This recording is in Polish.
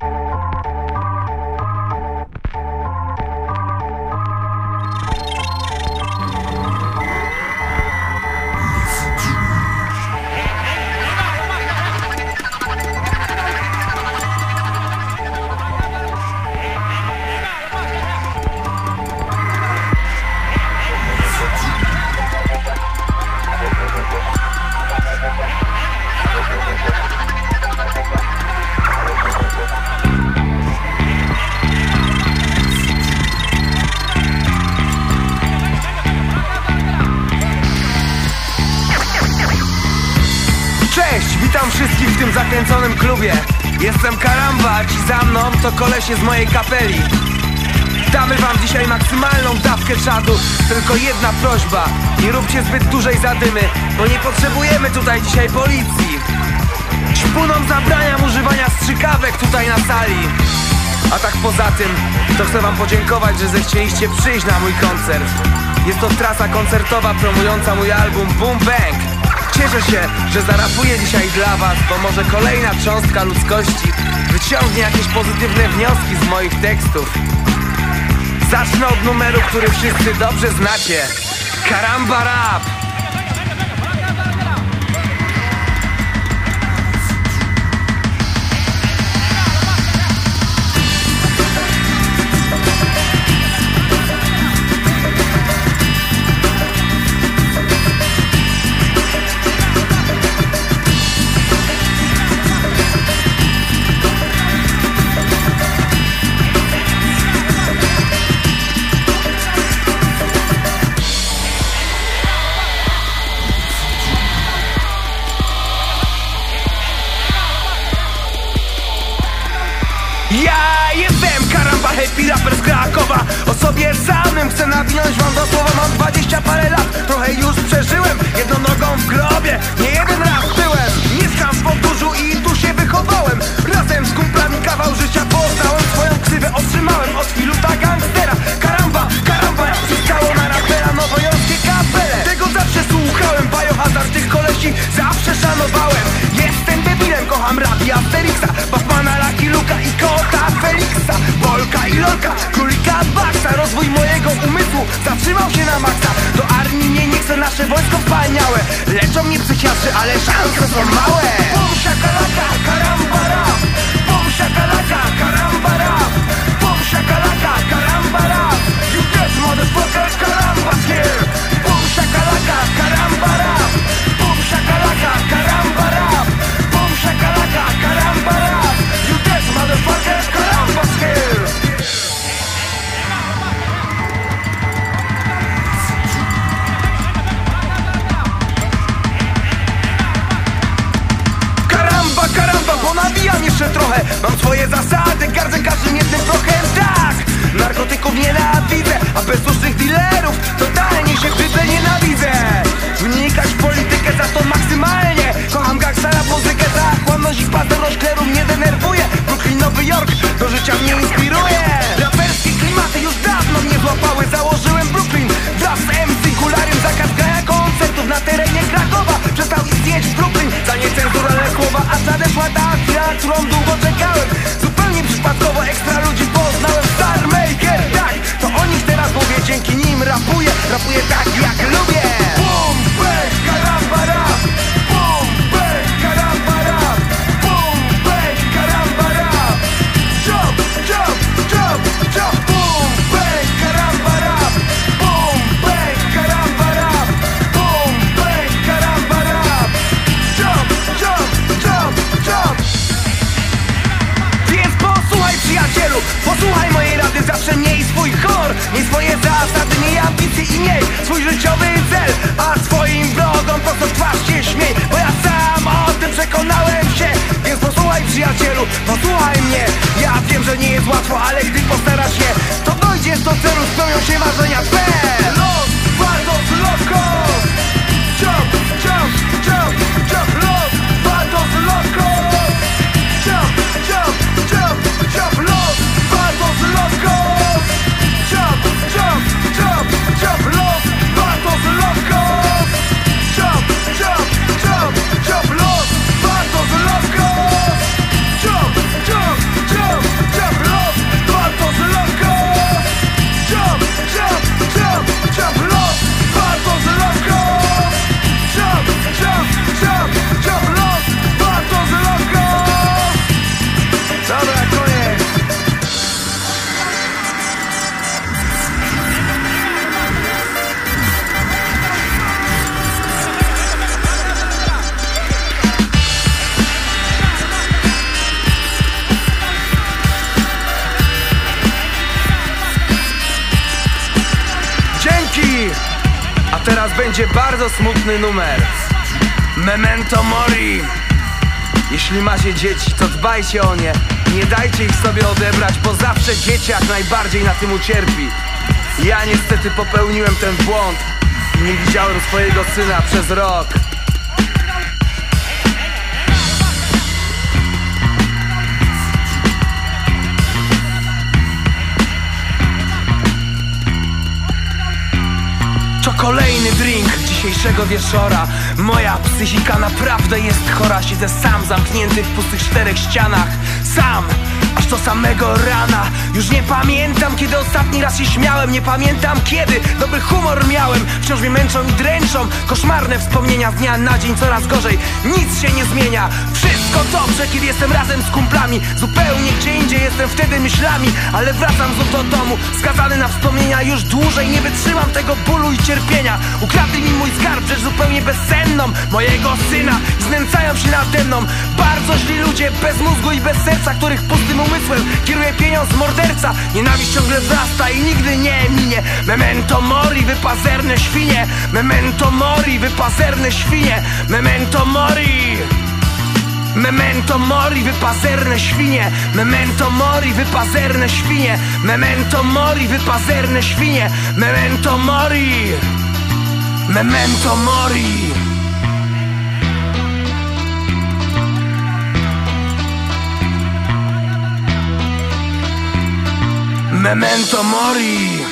Bye. Zakręconym klubie. Jestem Karamba, a ci za mną to kolesie z mojej kapeli. Damy wam dzisiaj maksymalną dawkę czadu Tylko jedna prośba Nie róbcie zbyt dużej zadymy Bo nie potrzebujemy tutaj dzisiaj policji. Szpunom zabraniam używania strzykawek tutaj na sali. A tak poza tym To chcę wam podziękować, że zechcieliście przyjść na mój koncert. Jest to trasa koncertowa promująca mój album Boom Bang Cieszę się, że zarapuję dzisiaj dla was Bo może kolejna cząstka ludzkości Wyciągnie jakieś pozytywne wnioski z moich tekstów. Zacznę od numeru, który wszyscy dobrze znacie. Karamba Rap happy rapper z Krakowa. O sobie samym chcę nawinąć wam do słowa Mam 20 parę lat, trochę już przeżyłem. Jedną nogą w grobie, nie jeden raz byłem. Mieszkam w podróżu i tu się wychowałem. Razem z kumplami kawał życia poznałem. Swoją ksywę otrzymałem od filuta gangstera. Karamba, karamba, jak przystało na rapera Nowojorskiej kapele. Tego zawsze słuchałem, biohazard tych kolesi Zawsze szanowałem. Jestem debilem, kocham rap i Asterixa Batmana, Lucky Luka i kota i Lolka, królika Baxa Rozwój mojego umysłu zatrzymał się na maksa. Do armii mnie nie chce nasze wojsko wspaniałe. Leczą mnie psychiatrzy, ale szanse są małe. Bum shakalaka, karamba swoje zasady, gardzę każdym jednym prochem Tak, narkotyków nienawidzę A bezdusznych dealerów totalnie się brzydle nienawidzę. Wnikać w politykę za to maksymalnie. Kocham gangstera, muzykę, zachłanność i pazerność kleru mnie denerwuje. Brooklyn, Nowy Jork, do życia mnie inspiruje. Raperskie klimaty już dawno mnie złapały. Założyłem Brooklyn wraz z MC Kularym Zakaz grania koncertów na terenie Krakowa. Przestał istnieć Brooklyn. Za niecenzuralne słowa Aż nadeszła ta chwila, którą długo Słowo ekstra ludzi Słuchaj moje będzie bardzo smutny numer. Memento Mori. Jeśli macie dzieci, to dbajcie o nie. Nie dajcie ich sobie odebrać, bo zawsze dzieciak najbardziej na tym ucierpi. Ja niestety popełniłem ten błąd. Nie widziałem swojego syna przez rok kolejny drink dzisiejszego wieczora. Moja psychika naprawdę jest chora. Siedzę sam zamknięty w pustych czterech ścianach. Sam, aż do samego rana. Już nie pamiętam kiedy ostatni raz się śmiałem. Nie pamiętam kiedy dobry humor miałem. Wciąż mnie męczą i dręczą. Koszmarne wspomnienia z dnia na dzień. Coraz gorzej. Nic się nie zmienia. Wszystko dobrze kiedy jestem razem z kumplami. Zupełnie gdzie indziej jestem wtedy myślami. Ale wracam znów do domu. Skazany na wspomnienia już dłużej. Nie wytrzymam tego bólu i cierpienia. Ukradli mi mój skarb, rzecz zupełnie bezsenną. Mojego syna znęcają się nade mną. Bardzo źli ludzie bez mózgu i bez serca Których pustym umysłem. Kieruje pieniądz morderca. Nienawiść ciągle wzrasta i nigdy nie minie. Memento mori, wypazerne świnie. Memento mori, wypazerne świnie. Memento mori. Memento mori, wypazerne świnie. Memento mori, wypazerne świnie. Memento mori, wypazerne świnie. Memento mori. Memento mori Memento mori